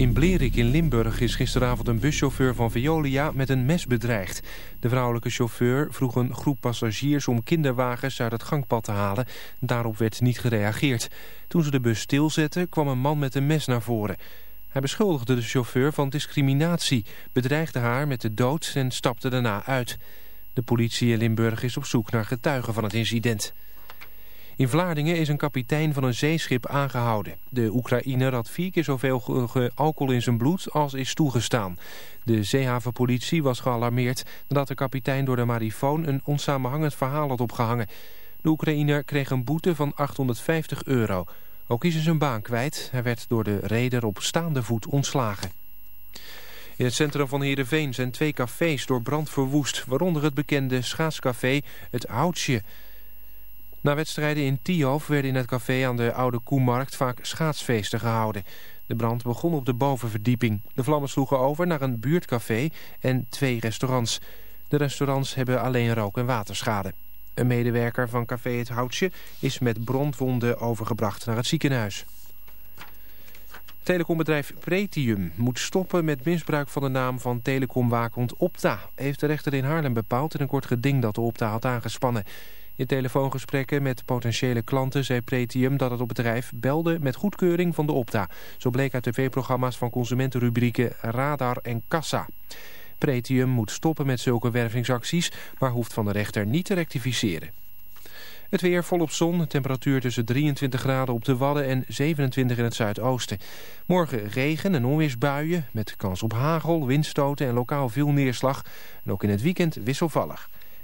In Blerik in Limburg is gisteravond een buschauffeur van Veolia met een mes bedreigd. De vrouwelijke chauffeur vroeg een groep passagiers om kinderwagens uit het gangpad te halen. Daarop werd niet gereageerd. Toen ze de bus stilzetten kwam een man met een mes naar voren. Hij beschuldigde de chauffeur van discriminatie, bedreigde haar met de dood en stapte daarna uit. De politie in Limburg is op zoek naar getuigen van het incident. In Vlaardingen is een kapitein van een zeeschip aangehouden. De Oekraïner had vier keer zoveel alcohol in zijn bloed als is toegestaan. De zeehavenpolitie was gealarmeerd nadat de kapitein door de marifoon een onsamenhangend verhaal had opgehangen. De Oekraïner kreeg een boete van 850 euro. Ook is hij zijn baan kwijt. Hij werd door de reder op staande voet ontslagen. In het centrum van Heerenveen zijn twee cafés door brand verwoest... waaronder het bekende schaatscafé Het Houtje... Na wedstrijden in Tialf werden in het café aan de Oude Koemarkt vaak schaatsfeesten gehouden. De brand begon op de bovenverdieping. De vlammen sloegen over naar een buurtcafé en twee restaurants. De restaurants hebben alleen rook- en waterschade. Een medewerker van café Het Houtje is met brandwonden overgebracht naar het ziekenhuis. Telecombedrijf Pretium moet stoppen met misbruik van de naam van telecomwaakhond Opta... heeft de rechter in Haarlem bepaald in een kort geding dat de Opta had aangespannen. In telefoongesprekken met potentiële klanten zei Pretium dat het op bedrijf belde met goedkeuring van de Opta. Zo bleek uit tv-programma's van consumentenrubrieken Radar en Kassa. Pretium moet stoppen met zulke wervingsacties, maar hoeft van de rechter niet te rectificeren. Het weer volop zon, temperatuur tussen 23 graden op de Wadden en 27 in het zuidoosten. Morgen regen en onweersbuien met kans op hagel, windstoten en lokaal veel neerslag. En ook in het weekend wisselvallig.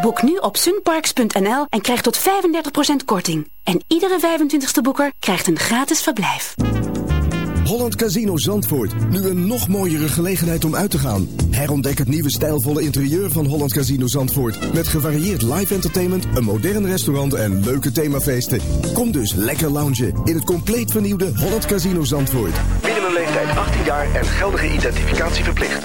Boek nu op sunparks.nl en krijg tot 35% korting. En iedere 25e boeker krijgt een gratis verblijf. Holland Casino Zandvoort. Nu een nog mooiere gelegenheid om uit te gaan. Herontdek het nieuwe stijlvolle interieur van Holland Casino Zandvoort. Met gevarieerd live entertainment, een modern restaurant en leuke themafeesten. Kom dus lekker loungen in het compleet vernieuwde Holland Casino Zandvoort. Binnen een leeftijd 18 jaar en geldige identificatie verplicht.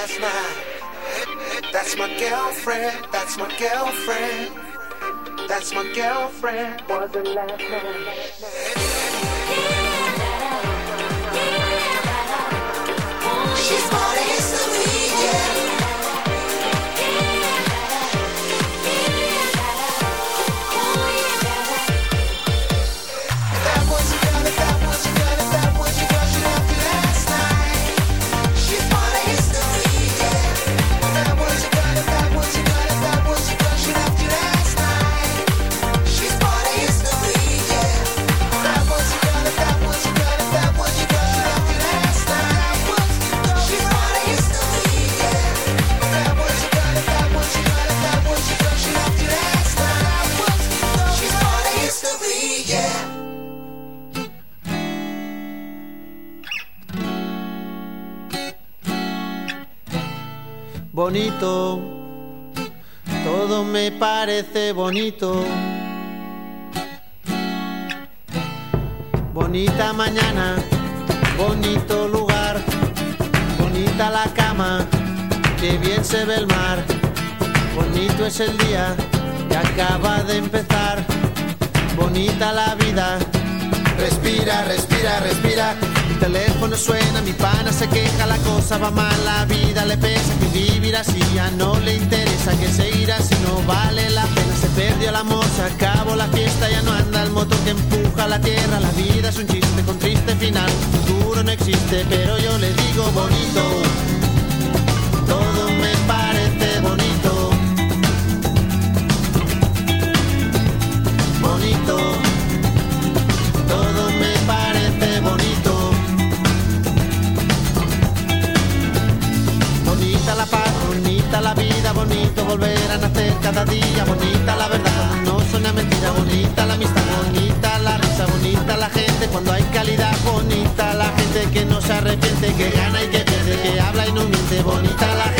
last night. bonito. Bonita mañana, bonito lugar, bonita la cama, que bien se ve el mar. Bonito es el día que acaba de empezar, bonita la vida. Respira, respira, respira. Mi teléfono suena, mi pana se queja, la cosa va mal, la vida le pesa, que vivir así ya no le interesa promesa que se irá si no vale la pena. Se perdió el amor, se acabó la fiesta, ya no anda el motor que empuja la tierra. La vida es un chiste con triste final, futuro no existe, pero yo le digo bonito cada día, bonita la verdad, no suena mentira, bonita la amistad, bonita la risa, bonita la gente, cuando hay calidad, bonita la gente que no se arrepiente, que gana y que pierde, que habla y no miente, bonita la gente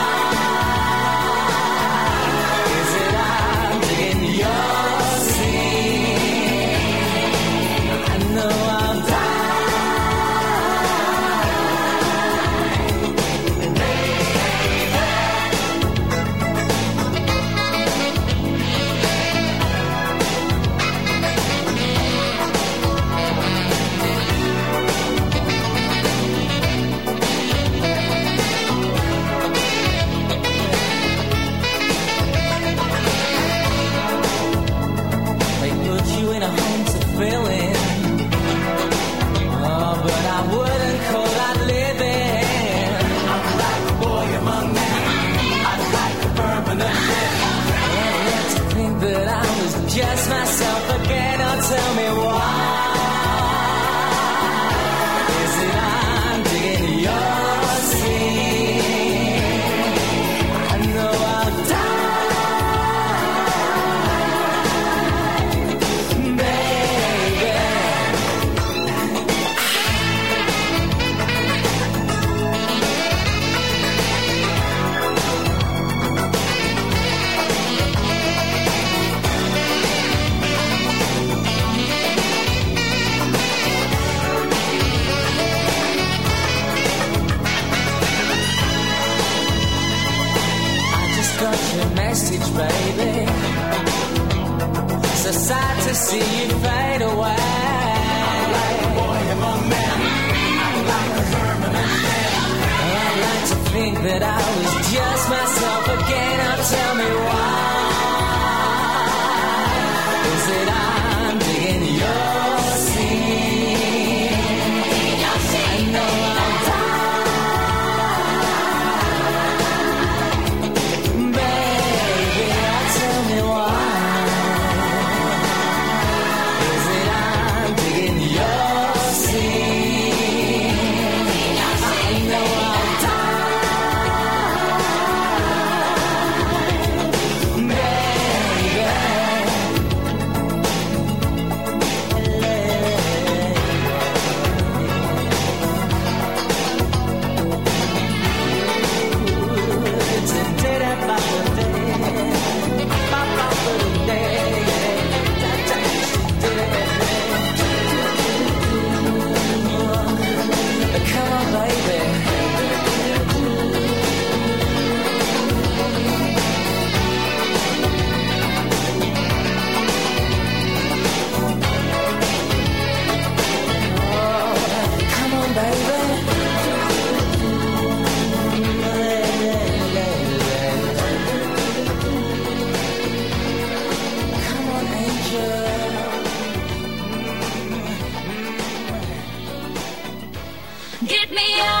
me up.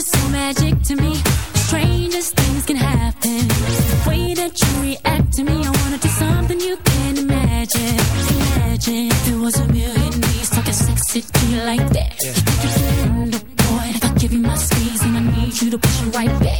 is so magic to me. Strangest things can happen. The way that you react to me, I wanna do something you can imagine. Imagine if there was a million ways talking sexy to you like that. You feeling the boy if I give you my squeeze and I need you to push it right back.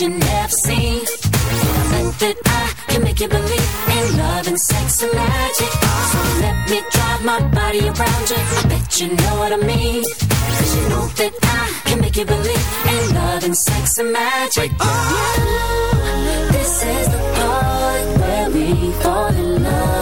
You never seen. Think that I can make you believe in love and sex and magic. So let me drive my body around you. I bet you know what I mean. Cause you know that I can make you believe in love and sex and magic. Oh, this is the part where we fall in love.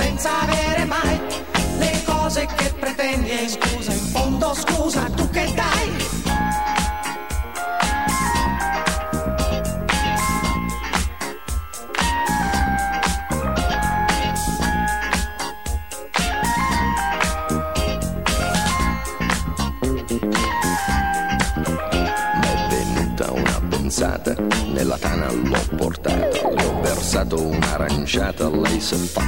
Senza avere mai le cose che pretendi e scusa, in fondo scusa, tu che dai? nella tana l'ho portata, le ho versato un'aranciata, lei si è fatta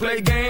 play games